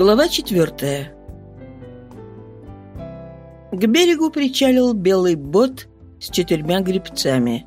Глава четвертая. К берегу причалил белый бот с четырьмя грибцами.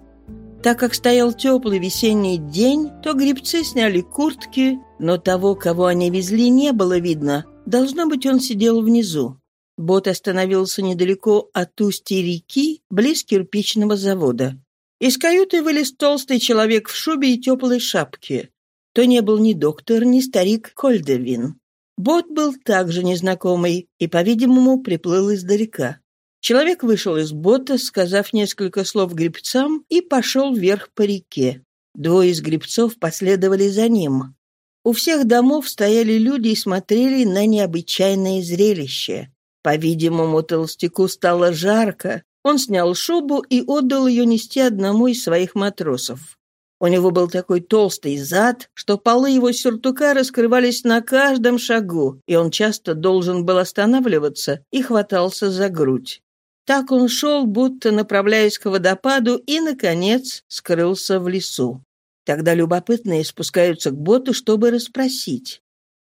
Так как стоял теплый весенний день, то грибцы сняли куртки, но того, кого они везли, не было видно. Должно быть, он сидел внизу. Бот остановился недалеко от устья реки, близ кирпичного завода. Из каюты вылез толстый человек в шубе и теплой шапке. То не был ни доктор, ни старик Кольдевин. Бот был также незнакомый и, по-видимому, приплыл издалека. Человек вышел из бота, сказав несколько слов гребцам, и пошел вверх по реке. Двое из гребцов последовали за ним. У всех домов стояли люди и смотрели на необычайное зрелище. По-видимому, толстяку стало жарко. Он снял шубу и отдал ее нести одному из своих матросов. У него был такой толстый зад, что полы его сюртука раскрывались на каждом шагу, и он часто должен был останавливаться и хватался за грудь. Так он шел, будто направляясь к водопаду, и, наконец, скрылся в лесу. Тогда любопытные спускаются к боту, чтобы расспросить.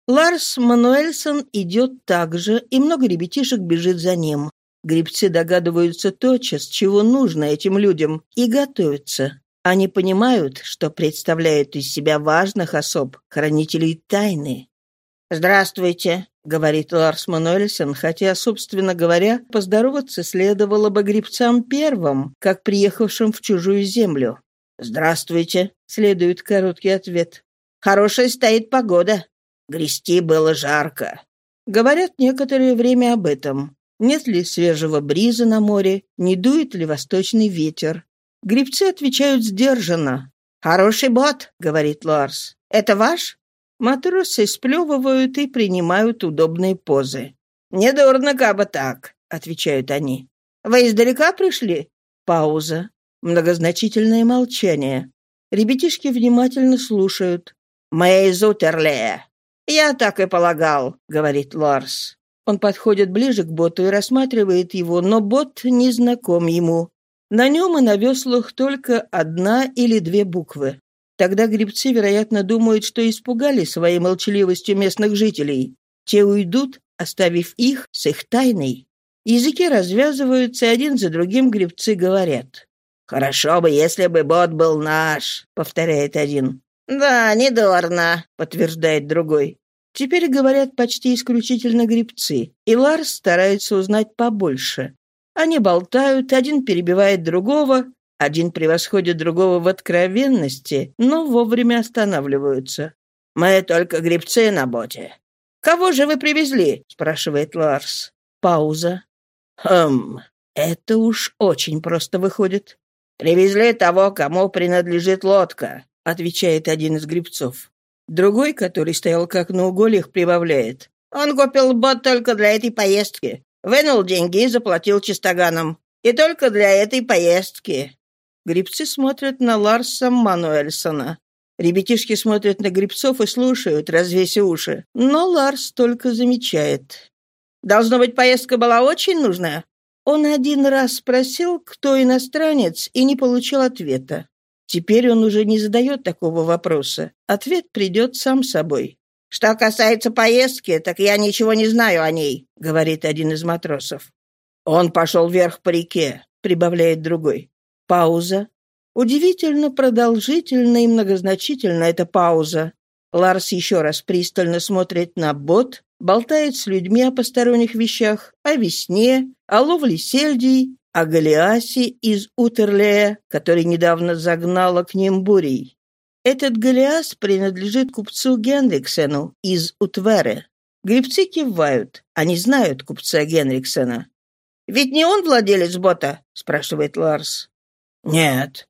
Ларс Мануэльсон идет так же, и много ребятишек бежит за ним. Грибцы догадываются тотчас, чего нужно этим людям, и готовятся. Они понимают, что представляют из себя важных особ, хранителей тайны. «Здравствуйте», — говорит Ларс Мануэльсон, хотя, собственно говоря, поздороваться следовало бы грибцам первым, как приехавшим в чужую землю. «Здравствуйте», — следует короткий ответ. «Хорошая стоит погода. Грести было жарко». Говорят некоторое время об этом. Нет ли свежего бриза на море, не дует ли восточный ветер. Грибцы отвечают сдержанно. «Хороший бот», — говорит Ларс. «Это ваш?» Матросы сплевывают и принимают удобные позы. «Недурно, кабы так», — отвечают они. «Вы издалека пришли?» Пауза. Многозначительное молчание. Ребятишки внимательно слушают. «Мы из Утерлея». «Я так и полагал», — говорит Ларс. Он подходит ближе к боту и рассматривает его, но бот не знаком ему. На нем и на веслах только одна или две буквы. Тогда грибцы, вероятно, думают, что испугали своей молчаливостью местных жителей. Те уйдут, оставив их с их тайной. Языки развязываются, и один за другим грибцы говорят. «Хорошо бы, если бы бот был наш», — повторяет один. «Да, недорно», — подтверждает другой. Теперь говорят почти исключительно грибцы, и Ларс старается узнать побольше. Они болтают, один перебивает другого, один превосходит другого в откровенности, но вовремя останавливаются. «Мы только грибцы на боте». «Кого же вы привезли?» — спрашивает Ларс. Пауза. «Хм, это уж очень просто выходит». «Привезли того, кому принадлежит лодка», — отвечает один из грибцов. Другой, который стоял как на угольях, прибавляет. «Он купил бот только для этой поездки. Вынул деньги и заплатил чистоганам. И только для этой поездки. Грибцы смотрят на Ларса Мануэльсона. Ребятишки смотрят на грибцов и слушают, развеся уши. Но Ларс только замечает. «Должно быть, поездка была очень нужная?» Он один раз спросил, кто иностранец, и не получил ответа. Теперь он уже не задает такого вопроса. Ответ придет сам собой. «Что касается поездки, так я ничего не знаю о ней», — говорит один из матросов. «Он пошел вверх по реке», — прибавляет другой. Пауза. Удивительно продолжительна и многозначительна эта пауза. Ларс еще раз пристально смотрит на бот, болтает с людьми о посторонних вещах, о весне, о ловле сельдей, о Голиасе из Утерлея, который недавно загнала к ним бурей. Этот Голиас принадлежит купцу Генриксену из Утвере. Грибцы кивают. Они знают купца Генриксена. «Ведь не он владелец бота?» — спрашивает Ларс. «Нет».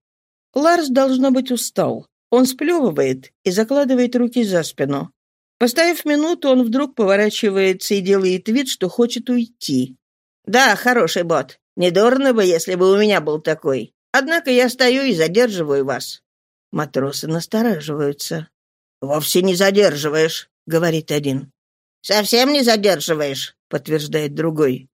Ларс, должно быть, устал. Он сплевывает и закладывает руки за спину. Поставив минуту, он вдруг поворачивается и делает вид, что хочет уйти. «Да, хороший бот. Недурно бы, если бы у меня был такой. Однако я стою и задерживаю вас. Матросы настораживаются. «Вовсе не задерживаешь», — говорит один. «Совсем не задерживаешь», — подтверждает другой.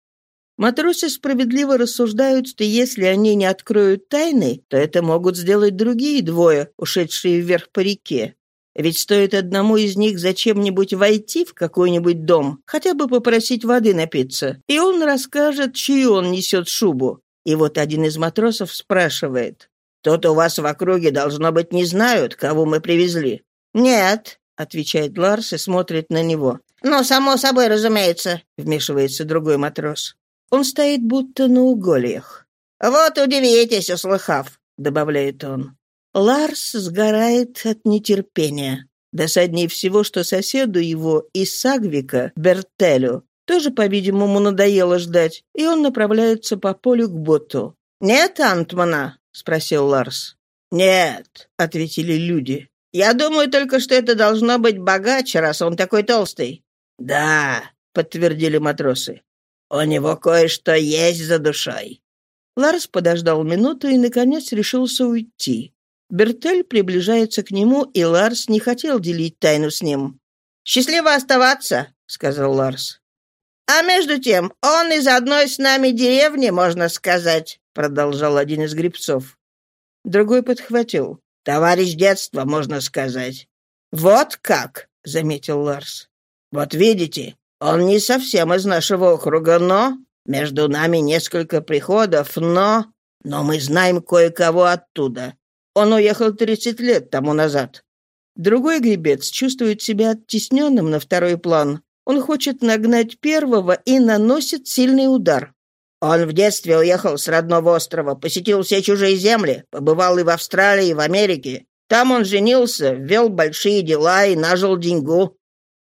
Матросы справедливо рассуждают, что если они не откроют тайны, то это могут сделать другие двое, ушедшие вверх по реке. Ведь стоит одному из них зачем-нибудь войти в какой-нибудь дом, хотя бы попросить воды напиться, и он расскажет, чью он несет шубу. И вот один из матросов спрашивает. «Тут у вас в округе, должно быть, не знают, кого мы привезли?» «Нет», — отвечает Ларс и смотрит на него. «Ну, само собой, разумеется», — вмешивается другой матрос. Он стоит будто на угольях. «Вот удивитесь, услыхав», — добавляет он. Ларс сгорает от нетерпения. Досаднее всего, что соседу его из Сагвика, Бертелю, тоже, по-видимому, надоело ждать, и он направляется по полю к боту. «Нет Антмана?» — спросил Ларс. «Нет», — ответили люди. «Я думаю только, что это должно быть богаче, раз он такой толстый». «Да», — подтвердили матросы. «У него кое-что есть за душой». Ларс подождал минуту и, наконец, решился уйти. Бертель приближается к нему, и Ларс не хотел делить тайну с ним. «Счастливо оставаться», — сказал Ларс. «А между тем, он из одной с нами деревни, можно сказать», — продолжал один из грибцов. Другой подхватил. «Товарищ детства, можно сказать». «Вот как», — заметил Ларс. «Вот видите, он не совсем из нашего округа, но... Между нами несколько приходов, но... Но мы знаем кое-кого оттуда. Он уехал 30 лет тому назад. Другой гребец чувствует себя оттесненным на второй план. Он хочет нагнать первого и наносит сильный удар. Он в детстве уехал с родного острова, посетил все чужие земли, побывал и в Австралии, и в Америке. Там он женился, вел большие дела и нажил деньгу.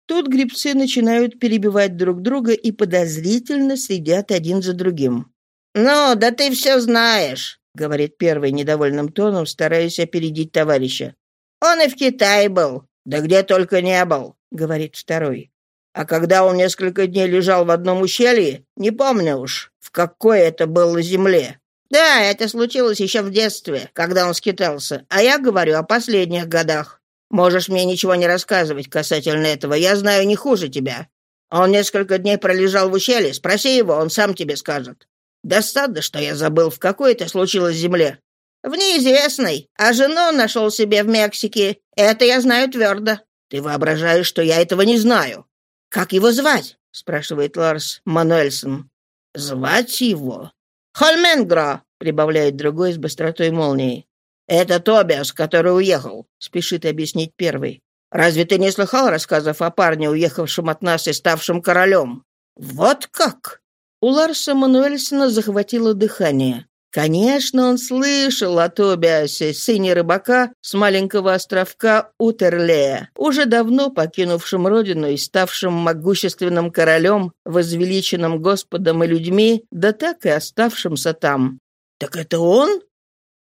Тут грибцы начинают перебивать друг друга и подозрительно следят один за другим. «Ну, да ты все знаешь говорит первый недовольным тоном, стараясь опередить товарища. «Он и в Китае был. Да где только не был», — говорит второй. «А когда он несколько дней лежал в одном ущелье, не помню уж, в какой это было земле. Да, это случилось еще в детстве, когда он скитался, а я говорю о последних годах. Можешь мне ничего не рассказывать касательно этого, я знаю не хуже тебя. Он несколько дней пролежал в ущелье, спроси его, он сам тебе скажет. Досадно, что я забыл, в какой это случилось земле. В неизвестной. А жену нашел себе в Мексике. Это я знаю твердо. Ты воображаешь, что я этого не знаю. Как его звать? спрашивает Ларс Мануэльсон. Звать его? Хольменгро, прибавляет другой с быстротой молнии. Это Тобиас, который уехал, спешит объяснить первый. Разве ты не слыхал рассказов о парне, уехавшем от нас и ставшем королем? Вот как? У Ларса Мануэльсона захватило дыхание. Конечно, он слышал о Тобиасе, сыне рыбака с маленького островка Утерлея, уже давно покинувшем родину и ставшим могущественным королем, возвеличенным Господом и людьми, да так и оставшимся там. «Так это он?»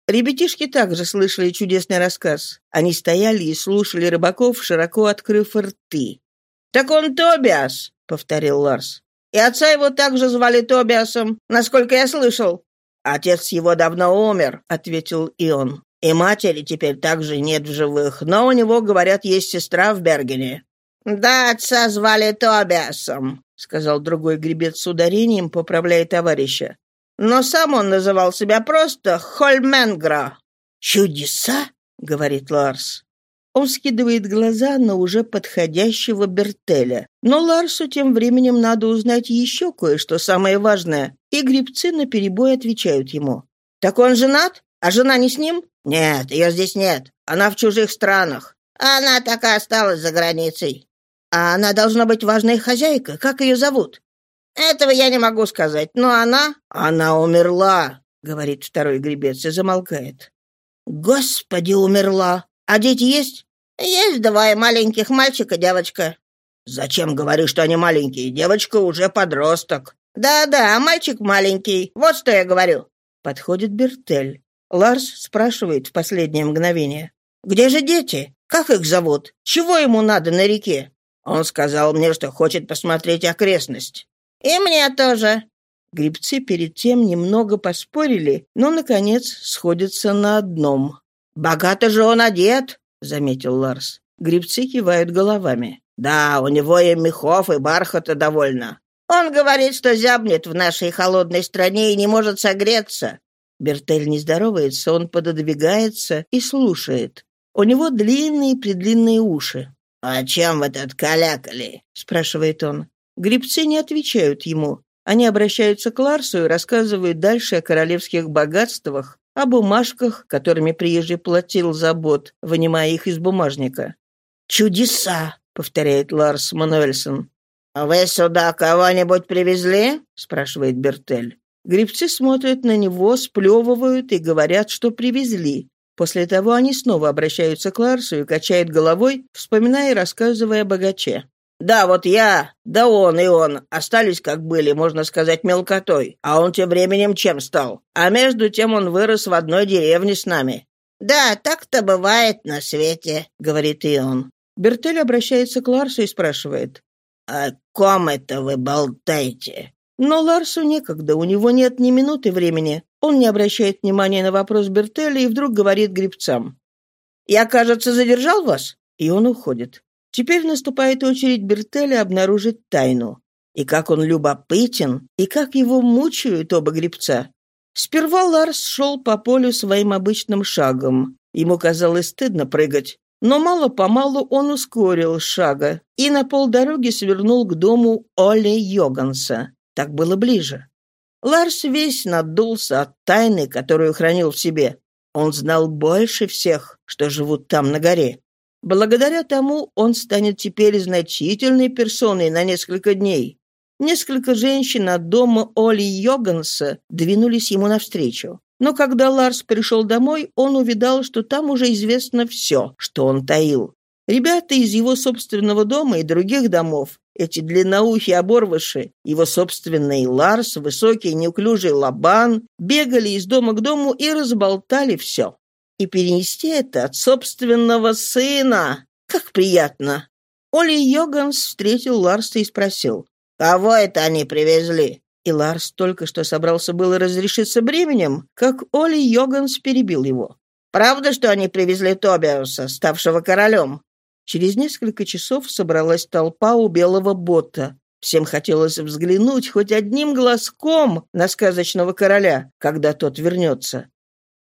Ребятишки также слышали чудесный рассказ. Они стояли и слушали рыбаков, широко открыв рты. «Так он Тобиас!» — повторил Ларс. И отца его также звали Тобиасом, насколько я слышал». «Отец его давно умер», — ответил Ион. «И матери теперь также нет в живых, но у него, говорят, есть сестра в Бергене». «Да, отца звали Тобиасом», — сказал другой гребец с ударением, поправляя товарища. «Но сам он называл себя просто Хольменгра». «Чудеса?» — говорит Ларс. Он скидывает глаза на уже подходящего Бертеля. Но Ларсу тем временем надо узнать еще кое-что самое важное, и грибцы наперебой отвечают ему. «Так он женат? А жена не с ним?» «Нет, ее здесь нет. Она в чужих странах. Она так и осталась за границей». «А она должна быть важная хозяйка. Как ее зовут?» «Этого я не могу сказать, но она...» «Она умерла», — говорит второй гребец и замолкает. «Господи, умерла! А дети есть?» «Есть двое маленьких мальчика, девочка». «Зачем говоришь, что они маленькие? Девочка уже подросток». «Да-да, а мальчик маленький. Вот что я говорю». Подходит Бертель. Ларс спрашивает в последнее мгновение. «Где же дети? Как их зовут? Чего ему надо на реке?» Он сказал мне, что хочет посмотреть окрестность. «И мне тоже». Грибцы перед тем немного поспорили, но, наконец, сходятся на одном. «Богато же он одет!» — заметил Ларс. Грибцы кивают головами. «Да, у него и мехов, и бархата довольно. Он говорит, что зябнет в нашей холодной стране и не может согреться». Бертель не здоровается, он пододвигается и слушает. У него длинные-предлинные уши. «А чем вы тут калякали?» — спрашивает он. Грибцы не отвечают ему. Они обращаются к Ларсу и рассказывают дальше о королевских богатствах, о бумажках, которыми приезжий платил за бот, вынимая их из бумажника. «Чудеса!» — повторяет Ларс Мануэльсон. «Вы сюда кого-нибудь привезли?» — спрашивает Бертель. Грибцы смотрят на него, сплевывают и говорят, что привезли. После того они снова обращаются к Ларсу и качают головой, вспоминая и рассказывая о богаче. «Да, вот я, да он и он остались, как были, можно сказать, мелкотой. А он тем временем чем стал? А между тем он вырос в одной деревне с нами». «Да, так-то бывает на свете», — говорит и он. Бертель обращается к Ларсу и спрашивает. «О ком это вы болтаете?» Но Ларсу некогда, у него нет ни минуты времени. Он не обращает внимания на вопрос Бертеля и вдруг говорит гребцам. «Я, кажется, задержал вас?» И он уходит. Теперь наступает очередь Бертеля обнаружить тайну. И как он любопытен, и как его мучают оба гребца. Сперва Ларс шел по полю своим обычным шагом. Ему казалось стыдно прыгать. Но мало-помалу он ускорил шага и на полдороги свернул к дому Оли Йоганса. Так было ближе. Ларс весь надулся от тайны, которую хранил в себе. Он знал больше всех, что живут там на горе. Благодаря тому он станет теперь значительной персоной на несколько дней. Несколько женщин от дома Оли Йоганса двинулись ему навстречу. Но когда Ларс пришел домой, он увидал, что там уже известно все, что он таил. Ребята из его собственного дома и других домов, эти длинноухие оборвыши, его собственный Ларс, высокий неуклюжий Лабан, бегали из дома к дому и разболтали все. И перенести это от собственного сына. Как приятно. Оли Йоганс встретил Ларса и спросил. «Кого это они привезли?» И Ларс только что собрался было разрешиться бременем, как Оли Йоганс перебил его. «Правда, что они привезли Тобиуса, ставшего королем?» Через несколько часов собралась толпа у белого бота. Всем хотелось взглянуть хоть одним глазком на сказочного короля, когда тот вернется.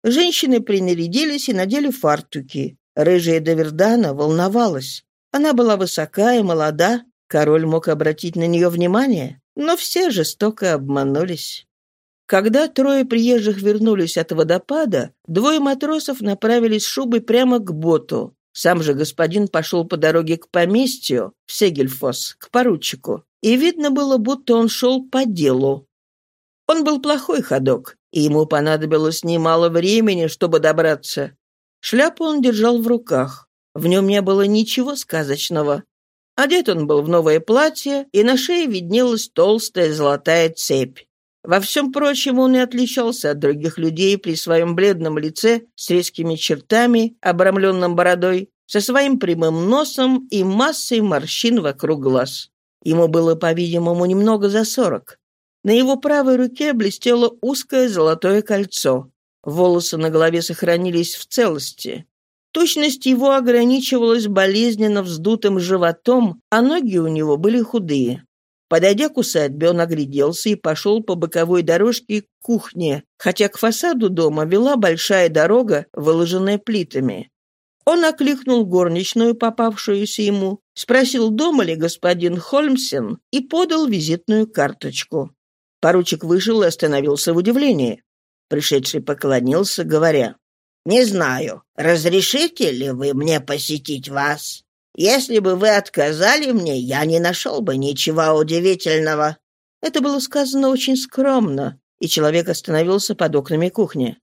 Женщины принарядились и надели фартуки. Рыжая Давердана волновалась. Она была высока и молода, король мог обратить на нее внимание, но все жестоко обманулись. Когда трое приезжих вернулись от водопада, двое матросов направились шубой прямо к боту. Сам же господин пошел по дороге к поместью, в Сегельфос, к поручику. И видно было, будто он шел по делу. Он был плохой ходок, и ему понадобилось немало времени, чтобы добраться. Шляпу он держал в руках. В нем не было ничего сказочного. Одет он был в новое платье, и на шее виднелась толстая золотая цепь. Во всем прочем он и отличался от других людей при своем бледном лице с резкими чертами, обрамленным бородой, со своим прямым носом и массой морщин вокруг глаз. Ему было, по-видимому, немного за сорок. На его правой руке блестело узкое золотое кольцо. Волосы на голове сохранились в целости. Тучность его ограничивалась болезненно вздутым животом, а ноги у него были худые. Подойдя к усадьбе, он огляделся и пошел по боковой дорожке к кухне, хотя к фасаду дома вела большая дорога, выложенная плитами. Он окликнул горничную, попавшуюся ему, спросил, дома ли господин Хольмсен, и подал визитную карточку. Поручик вышел и остановился в удивлении. Пришедший поклонился, говоря, «Не знаю, разрешите ли вы мне посетить вас?» Если бы вы отказали мне, я не нашел бы ничего удивительного». Это было сказано очень скромно, и человек остановился под окнами кухни.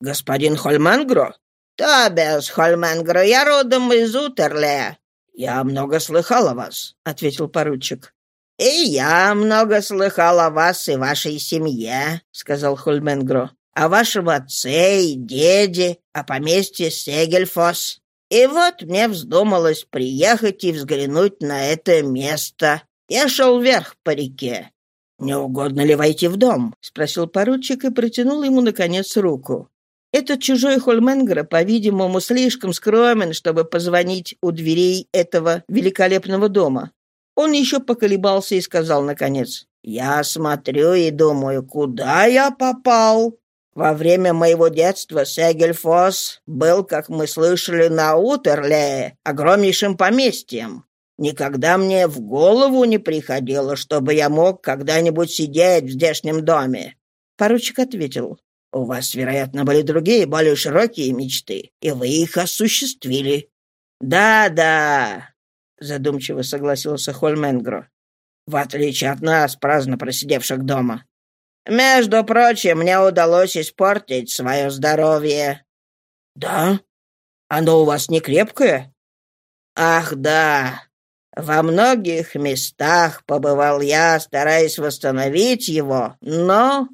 «Господин Хольмангро?» «Тобиас Хольмангро, я родом из Утерле». «Я много слыхал о вас», — ответил поручик. «И я много слыхал о вас и вашей семье», — сказал Хольменгро. «О вашем отце и деде, о поместье Сегельфос. И вот мне вздумалось приехать и взглянуть на это место. Я шел вверх по реке. «Не угодно ли войти в дом?» — спросил поручик и протянул ему, наконец, руку. Этот чужой Хольменгера, по-видимому, слишком скромен, чтобы позвонить у дверей этого великолепного дома. Он еще поколебался и сказал, наконец, «Я смотрю и думаю, куда я попал?» Во время моего детства Сегельфос был, как мы слышали, на Утерлее, огромнейшим поместьем. Никогда мне в голову не приходило, чтобы я мог когда-нибудь сидеть в здешнем доме. Поручик ответил. «У вас, вероятно, были другие, более широкие мечты, и вы их осуществили». «Да, да», — задумчиво согласился Хольменгро. «В отличие от нас, праздно просидевших дома. Между прочим, мне удалось испортить свое здоровье». «Да? Оно у вас не крепкое?» «Ах, да. Во многих местах побывал я, стараясь восстановить его, но...»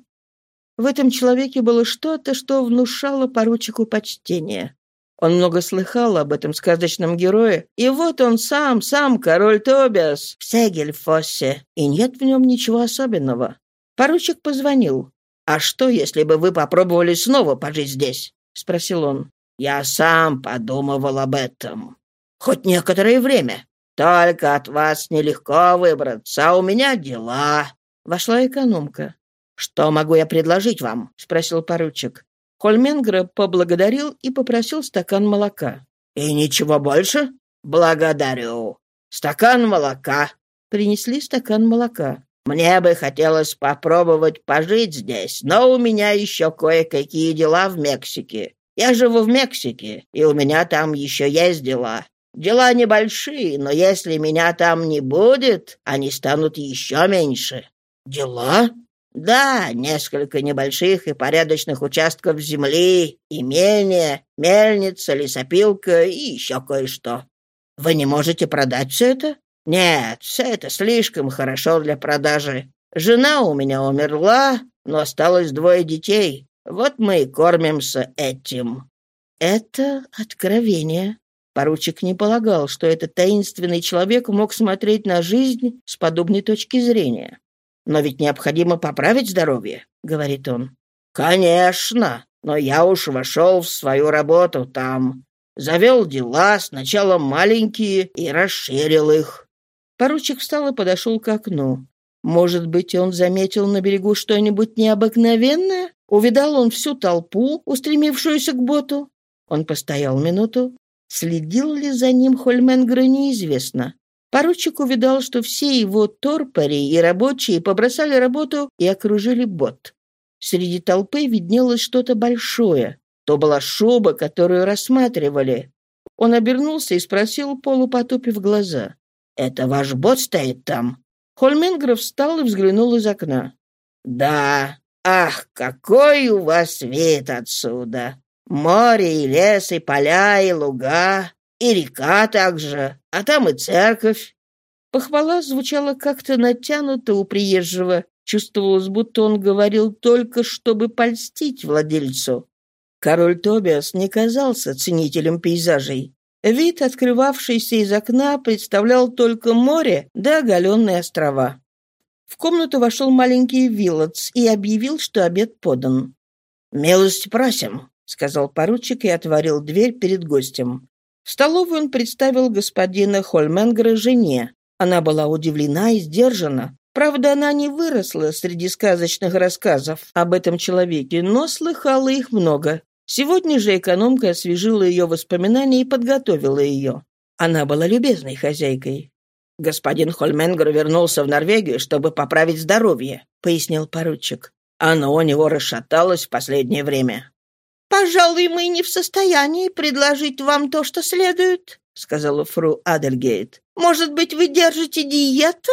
В этом человеке было что-то, что внушало поручику почтение. Он много слыхал об этом сказочном герое, и вот он сам, сам король Тобиас в Сегельфоссе, и нет в нем ничего особенного. Поручик позвонил. «А что, если бы вы попробовали снова пожить здесь?» — спросил он. «Я сам подумывал об этом. Хоть некоторое время. Только от вас нелегко выбраться, у меня дела». Вошла экономка. «Что могу я предложить вам?» — спросил поручик. Хольменгра поблагодарил и попросил стакан молока. «И ничего больше?» «Благодарю. Стакан молока». Принесли стакан молока. Мне бы хотелось попробовать пожить здесь, но у меня еще кое-какие дела в Мексике. Я живу в Мексике, и у меня там еще есть дела. Дела небольшие, но если меня там не будет, они станут еще меньше. Дела? Да, несколько небольших и порядочных участков земли, имения, мельница, лесопилка и еще кое-что. Вы не можете продать все это? Нет, все это слишком хорошо для продажи. Жена у меня умерла, но осталось двое детей. Вот мы и кормимся этим». «Это откровение». Поручик не полагал, что этот таинственный человек мог смотреть на жизнь с подобной точки зрения. «Но ведь необходимо поправить здоровье», — говорит он. «Конечно, но я уж вошел в свою работу там. Завел дела, сначала маленькие, и расширил их. Поручик встал и подошел к окну. Может быть, он заметил на берегу что-нибудь необыкновенное? Увидал он всю толпу, устремившуюся к боту? Он постоял минуту. Следил ли за ним Хольменгра, неизвестно. Поручик увидал, что все его торпори и рабочие побросали работу и окружили бот. Среди толпы виднелось что-то большое. То была шуба, которую рассматривали. Он обернулся и спросил, полупотупив глаза. Это ваш бот стоит там?» Хольменгров встал и взглянул из окна. «Да. Ах, какой у вас вид отсюда! Море и лес, и поля, и луга, и река также, а там и церковь». Похвала звучала как-то натянуто у приезжего. Чувствовалось, будто он говорил только, чтобы польстить владельцу. Король Тобиас не казался ценителем пейзажей. Вид, открывавшийся из окна, представлял только море да оголенные острова. В комнату вошел маленький Виллотс и объявил, что обед подан. «Милость просим», — сказал поручик и отворил дверь перед гостем. В столовую он представил господина Хольменгера жене. Она была удивлена и сдержана. Правда, она не выросла среди сказочных рассказов об этом человеке, но слыхала их много. Сегодня же экономка освежила ее воспоминания и подготовила ее. Она была любезной хозяйкой. «Господин Хольменгер вернулся в Норвегию, чтобы поправить здоровье», — пояснил поручик. «Оно у него расшаталось в последнее время». «Пожалуй, мы не в состоянии предложить вам то, что следует», — сказала фру Адельгейт. «Может быть, вы держите диету?»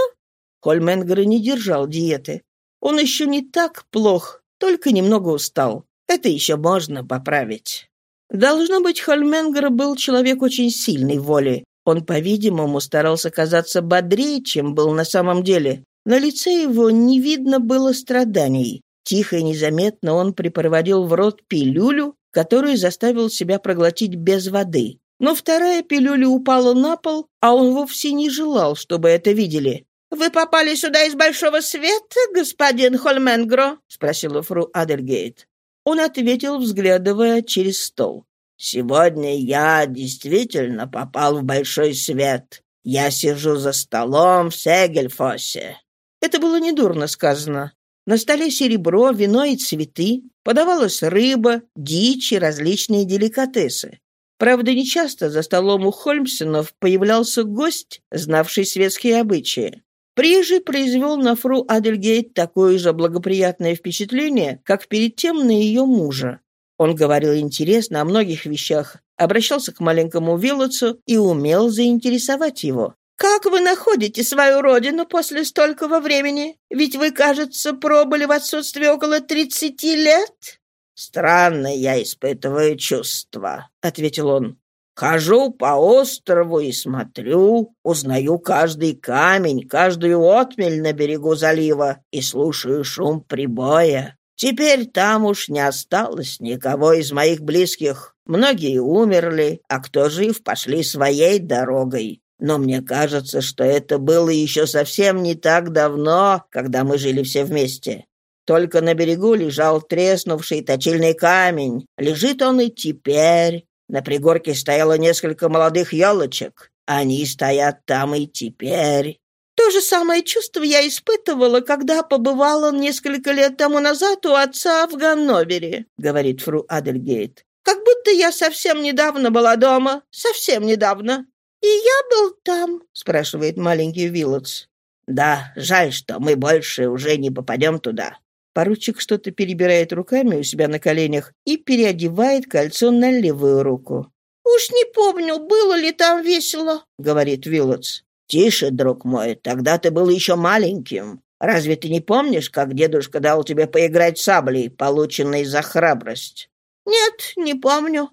Хольменгер не держал диеты. Он еще не так плох, только немного устал. Это еще можно поправить. Должно быть, Хольменгер был человек очень сильной воли. Он, по-видимому, старался казаться бодрее, чем был на самом деле. На лице его не видно было страданий. Тихо и незаметно он припроводил в рот пилюлю, которую заставил себя проглотить без воды. Но вторая пилюля упала на пол, а он вовсе не желал, чтобы это видели. «Вы попали сюда из большого света, господин Хольменгро?» — спросила фру Адельгейт. Он ответил, взглядывая через стол. «Сегодня я действительно попал в большой свет. Я сижу за столом в Сегельфосе». Это было недурно сказано. На столе серебро, вино и цветы. Подавалась рыба, дичь и различные деликатесы. Правда, нечасто за столом у Хольмсонов появлялся гость, знавший светские обычаи. Приезжий произвел на фру Адельгейт такое же благоприятное впечатление, как перед тем на ее мужа. Он говорил интересно о многих вещах, обращался к маленькому Виллотсу и умел заинтересовать его. «Как вы находите свою родину после столького времени? Ведь вы, кажется, пробыли в отсутствии около тридцати лет?» «Странно я испытываю чувства», — ответил он. «Хожу по острову и смотрю, узнаю каждый камень, каждую отмель на берегу залива и слушаю шум прибоя. Теперь там уж не осталось никого из моих близких. Многие умерли, а кто жив, пошли своей дорогой. Но мне кажется, что это было еще совсем не так давно, когда мы жили все вместе. Только на берегу лежал треснувший точильный камень. Лежит он и теперь. На пригорке стояло несколько молодых елочек. Они стоят там и теперь. То же самое чувство я испытывала, когда побывала несколько лет тому назад у отца в Ганновере, говорит фру Адельгейт. Как будто я совсем недавно была дома. Совсем недавно. «И я был там?» — спрашивает маленький Виллотс. «Да, жаль, что мы больше уже не попадем туда». Поручик что-то перебирает руками у себя на коленях и переодевает кольцо на левую руку. «Уж не помню, было ли там весело», — говорит Виллотс. «Тише, друг мой, тогда ты был еще маленьким. Разве ты не помнишь, как дедушка дал тебе поиграть саблей, полученной за храбрость?» «Нет, не помню».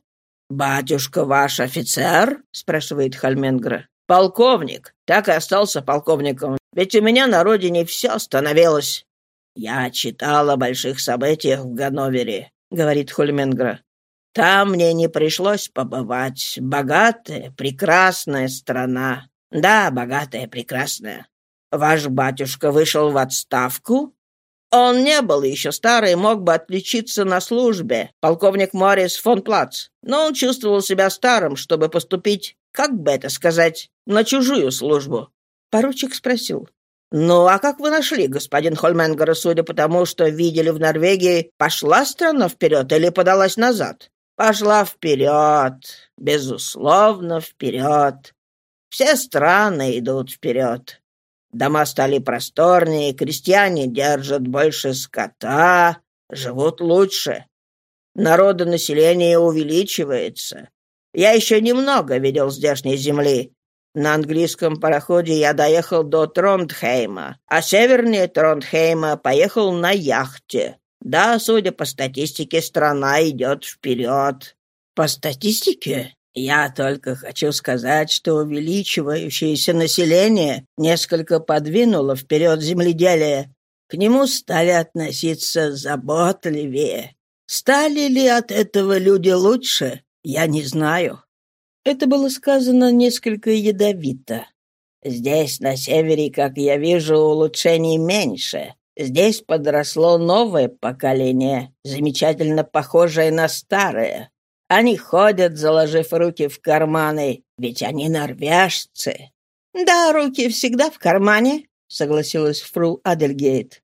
«Батюшка ваш офицер?» — спрашивает Хальменгра. «Полковник. Так и остался полковником. Ведь у меня на родине все становилось». «Я читал о больших событиях в Ганновере», — говорит Хольменгра. «Там мне не пришлось побывать. Богатая, прекрасная страна. Да, богатая, прекрасная. Ваш батюшка вышел в отставку? Он не был еще старый, мог бы отличиться на службе, полковник Моррис фон Плац, но он чувствовал себя старым, чтобы поступить, как бы это сказать, на чужую службу. Поручик спросил. «Ну, а как вы нашли, господин Хольменгер, судя по тому, что видели в Норвегии, пошла страна вперед или подалась назад?» «Пошла вперед, безусловно, вперед. Все страны идут вперед. Дома стали просторнее, крестьяне держат больше скота, живут лучше. Народонаселение увеличивается. Я еще немного видел здешней земли. На английском пароходе я доехал до Трондхейма, а севернее Трондхейма поехал на яхте. Да, судя по статистике, страна идет вперед. По статистике? Я только хочу сказать, что увеличивающееся население несколько подвинуло вперед земледелие. К нему стали относиться заботливее. Стали ли от этого люди лучше, я не знаю. Это было сказано несколько ядовито. Здесь, на севере, как я вижу, улучшений меньше. Здесь подросло новое поколение, замечательно похожее на старое. Они ходят, заложив руки в карманы, ведь они норвежцы». «Да, руки всегда в кармане», — согласилась фру Адельгейт.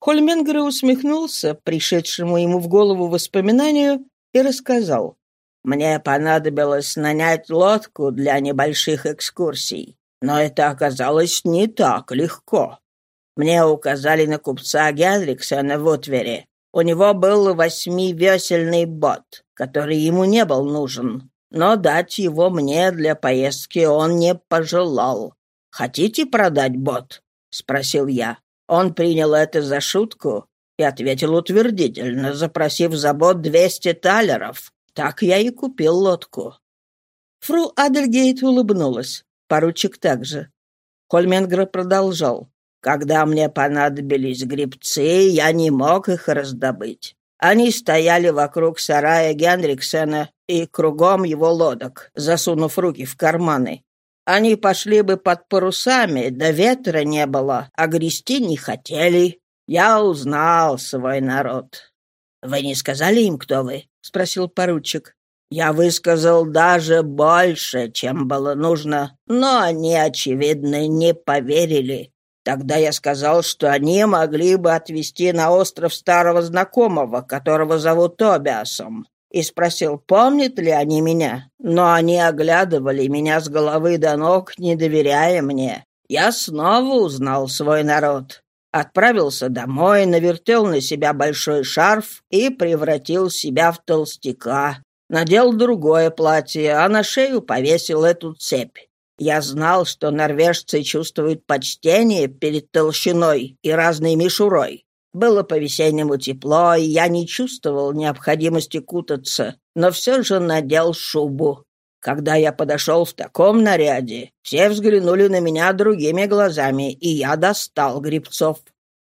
Хольменгер усмехнулся пришедшему ему в голову воспоминанию и рассказал. «Мне понадобилось нанять лодку для небольших экскурсий, но это оказалось не так легко. Мне указали на купца Генриксона в Утвере, у него был восьмивесельный бот, который ему не был нужен, но дать его мне для поездки он не пожелал. «Хотите продать бот?» — спросил я. Он принял это за шутку и ответил утвердительно, запросив за бот двести талеров. Так я и купил лодку. Фру Адельгейт улыбнулась. Поручик также. Хольменгра продолжал. Когда мне понадобились грибцы, я не мог их раздобыть. Они стояли вокруг сарая Генриксена и кругом его лодок, засунув руки в карманы. Они пошли бы под парусами, да ветра не было, а грести не хотели. Я узнал свой народ. «Вы не сказали им, кто вы?» — спросил поручик. «Я высказал даже больше, чем было нужно, но они, очевидно, не поверили. Тогда я сказал, что они могли бы отвезти на остров старого знакомого, которого зовут Тобиасом, и спросил, помнят ли они меня. Но они оглядывали меня с головы до ног, не доверяя мне. Я снова узнал свой народ. Отправился домой, навертел на себя большой шарф и превратил себя в толстяка. Надел другое платье, а на шею повесил эту цепь. Я знал, что норвежцы чувствуют почтение перед толщиной и разной мишурой. Было по-весеннему тепло, и я не чувствовал необходимости кутаться, но все же надел шубу. Когда я подошел в таком наряде, все взглянули на меня другими глазами, и я достал грибцов.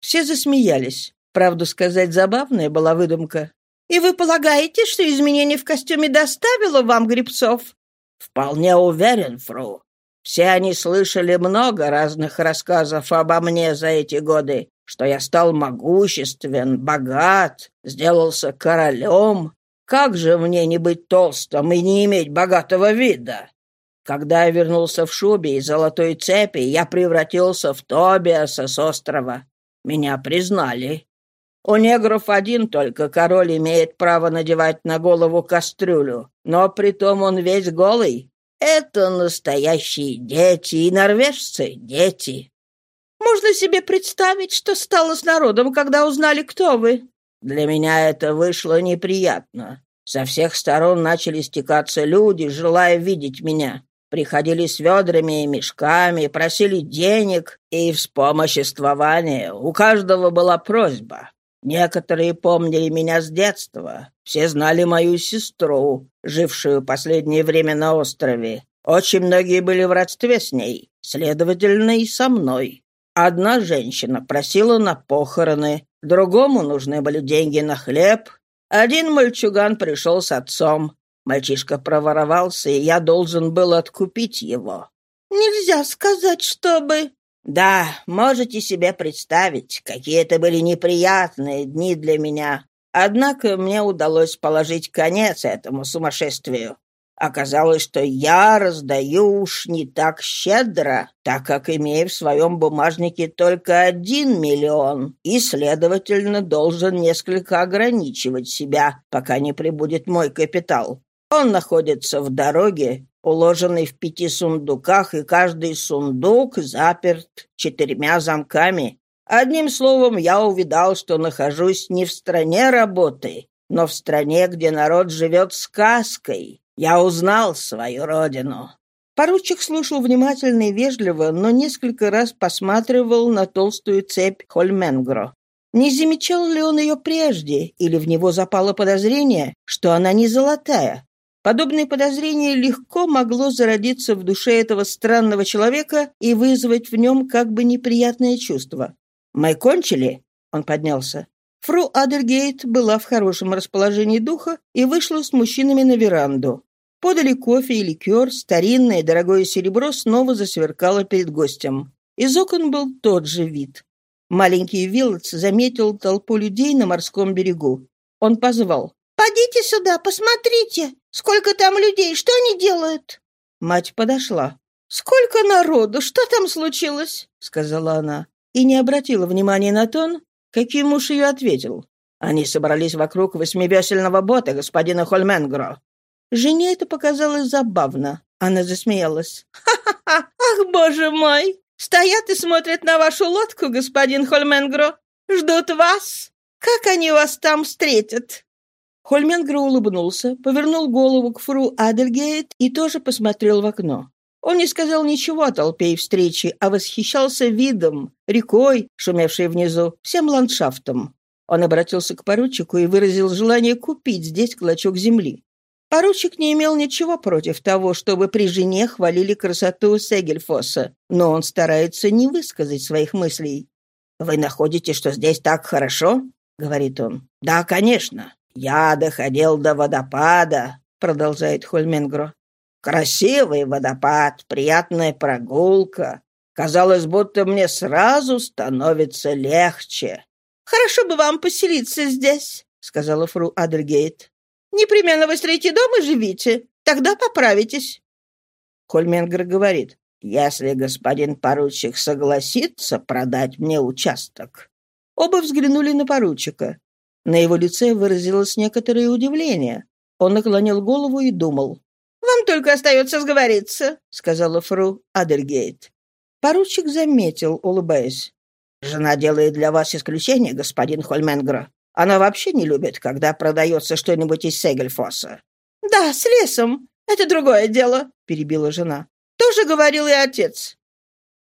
Все засмеялись. Правду сказать, забавная была выдумка. «И вы полагаете, что изменение в костюме доставило вам грибцов?» «Вполне уверен, фру. Все они слышали много разных рассказов обо мне за эти годы, что я стал могуществен, богат, сделался королем, как же мне не быть толстым и не иметь богатого вида? Когда я вернулся в шубе и золотой цепи, я превратился в Тобиаса с острова. Меня признали. У негров один только король имеет право надевать на голову кастрюлю, но притом он весь голый. Это настоящие дети, и норвежцы — дети. Можно себе представить, что стало с народом, когда узнали, кто вы. Для меня это вышло неприятно. Со всех сторон начали стекаться люди, желая видеть меня. Приходили с ведрами и мешками, просили денег и вспомоществования. У каждого была просьба. Некоторые помнили меня с детства. Все знали мою сестру, жившую последнее время на острове. Очень многие были в родстве с ней, следовательно, и со мной. Одна женщина просила на похороны, Другому нужны были деньги на хлеб. Один мальчуган пришел с отцом. Мальчишка проворовался, и я должен был откупить его. Нельзя сказать, чтобы... Да, можете себе представить, какие это были неприятные дни для меня. Однако мне удалось положить конец этому сумасшествию. Оказалось, что я раздаю уж не так щедро, так как имею в своем бумажнике только один миллион и, следовательно, должен несколько ограничивать себя, пока не прибудет мой капитал. Он находится в дороге, уложенный в пяти сундуках, и каждый сундук заперт четырьмя замками. Одним словом, я увидал, что нахожусь не в стране работы, но в стране, где народ живет сказкой, я узнал свою родину». Поручик слушал внимательно и вежливо, но несколько раз посматривал на толстую цепь Хольменгро. Не замечал ли он ее прежде, или в него запало подозрение, что она не золотая? Подобное подозрение легко могло зародиться в душе этого странного человека и вызвать в нем как бы неприятное чувство. «Мы кончили?» — он поднялся. Фру Адергейт была в хорошем расположении духа и вышла с мужчинами на веранду. Подали кофе и ликер, старинное дорогое серебро снова засверкало перед гостем. Из окон был тот же вид. Маленький Виллотс заметил толпу людей на морском берегу. Он позвал. «Подите сюда, посмотрите! Сколько там людей, что они делают?» Мать подошла. «Сколько народу! Что там случилось?» — сказала она. И не обратила внимания на тон, Каким муж ее ответил? Они собрались вокруг восьмивесельного бота господина Хольменгро. Жене это показалось забавно. Она засмеялась. «Ха-ха-ха! Ах, боже мой! Стоят и смотрят на вашу лодку, господин Хольменгро. Ждут вас. Как они вас там встретят?» Хольменгро улыбнулся, повернул голову к фру Адельгейт и тоже посмотрел в окно. Он не сказал ничего о толпе и встрече, а восхищался видом, рекой, шумевшей внизу, всем ландшафтом. Он обратился к поручику и выразил желание купить здесь клочок земли. Поручик не имел ничего против того, чтобы при жене хвалили красоту Сегельфоса, но он старается не высказать своих мыслей. «Вы находите, что здесь так хорошо?» — говорит он. «Да, конечно. Я доходил до водопада», — продолжает Хольменгро. Красивый водопад, приятная прогулка. Казалось, будто мне сразу становится легче. «Хорошо бы вам поселиться здесь», — сказала фру Адельгейт. «Непременно вы строите дом и живите. Тогда поправитесь». Хольменгер говорит. если господин поручик согласится продать мне участок». Оба взглянули на поручика. На его лице выразилось некоторое удивление. Он наклонил голову и думал. «Вам только остается сговориться», — сказала фру Адельгейт. Поручик заметил, улыбаясь. «Жена делает для вас исключение, господин Хольменгро. Она вообще не любит, когда продается что-нибудь из Сегельфоса». «Да, с лесом. Это другое дело», — перебила жена. «Тоже говорил и отец».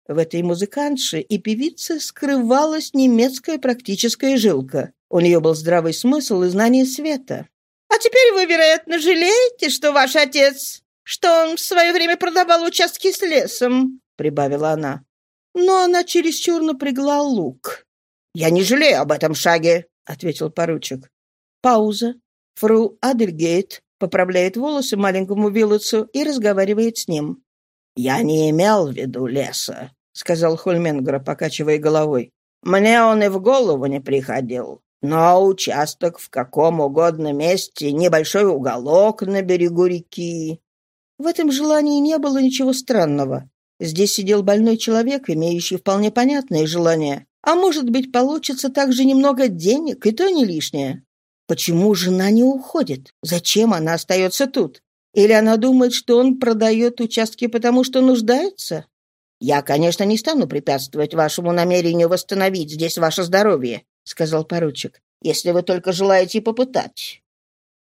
В этой музыкантше и певице скрывалась немецкая практическая жилка. У нее был здравый смысл и знание света. «А теперь вы, вероятно, жалеете, что ваш отец, что он в свое время продавал участки с лесом?» — прибавила она. Но она чересчур напрягла лук. «Я не жалею об этом шаге», — ответил поручик. Пауза. Фру Адельгейт поправляет волосы маленькому Виллотсу и разговаривает с ним. «Я не имел в виду леса», — сказал Хольменгер, покачивая головой. «Мне он и в голову не приходил. Но участок в каком угодно месте, небольшой уголок на берегу реки. В этом желании не было ничего странного. Здесь сидел больной человек, имеющий вполне понятные желания. А может быть, получится также немного денег, и то не лишнее. Почему жена не уходит? Зачем она остается тут? Или она думает, что он продает участки, потому что нуждается? Я, конечно, не стану препятствовать вашему намерению восстановить здесь ваше здоровье, сказал поручик, если вы только желаете попытать.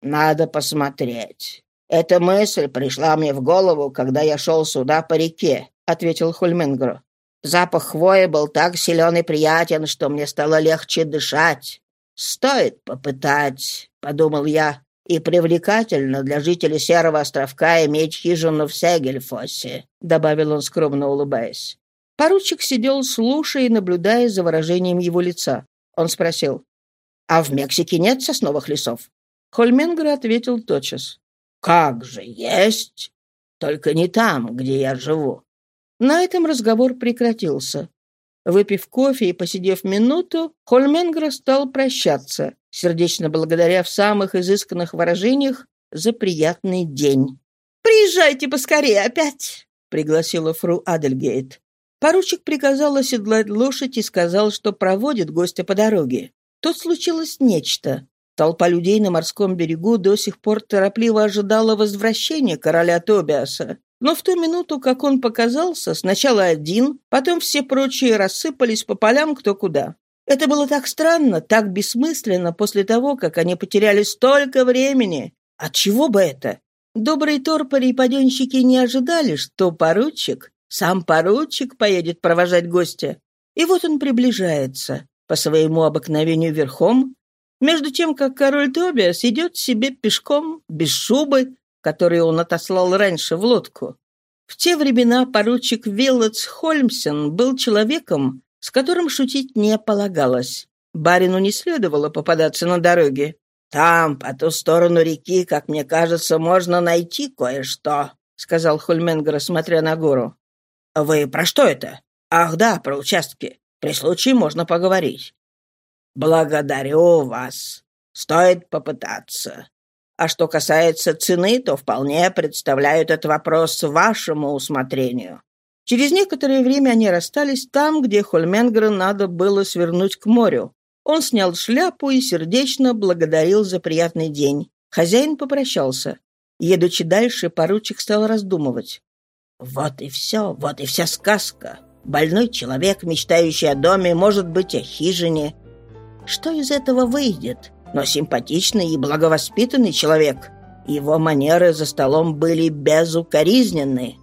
Надо посмотреть. Эта мысль пришла мне в голову, когда я шел сюда по реке, ответил Хольменгро. Запах хвои был так силен и приятен, что мне стало легче дышать. Стоит попытать, подумал я, и привлекательно для жителей Серого островка иметь хижину в Сегельфосе, добавил он скромно улыбаясь. Поручик сидел, слушая и наблюдая за выражением его лица. Он спросил, «А в Мексике нет сосновых лесов?» Хольменгер ответил тотчас. «Как же есть, только не там, где я живу». На этом разговор прекратился. Выпив кофе и посидев минуту, Хольменгер стал прощаться, сердечно благодаря в самых изысканных выражениях за приятный день. «Приезжайте поскорее опять!» — пригласила фру Адельгейт. Поручик приказал оседлать лошадь и сказал, что проводит гостя по дороге. Тут случилось нечто. Толпа людей на морском берегу до сих пор торопливо ожидала возвращения короля Тобиаса. Но в ту минуту, как он показался, сначала один, потом все прочие рассыпались по полям кто куда. Это было так странно, так бессмысленно после того, как они потеряли столько времени. От чего бы это? Добрые торпори и паденщики не ожидали, что поручик сам поручик поедет провожать гостя. И вот он приближается, по своему обыкновению верхом, между тем, как король Тобиас идет себе пешком, без шубы, которую он отослал раньше в лодку. В те времена поручик Виллотс Хольмсен был человеком, с которым шутить не полагалось. Барину не следовало попадаться на дороге. «Там, по ту сторону реки, как мне кажется, можно найти кое-что», — сказал Хольменгер, смотря на гору. «Вы про что это?» «Ах да, про участки. При случае можно поговорить». «Благодарю вас. Стоит попытаться. А что касается цены, то вполне представляю этот вопрос вашему усмотрению». Через некоторое время они расстались там, где Хольменгеру надо было свернуть к морю. Он снял шляпу и сердечно благодарил за приятный день. Хозяин попрощался. Едучи дальше, поручик стал раздумывать. Вот и все, вот и вся сказка. Больной человек, мечтающий о доме, может быть, о хижине. Что из этого выйдет? Но симпатичный и благовоспитанный человек. Его манеры за столом были безукоризненны.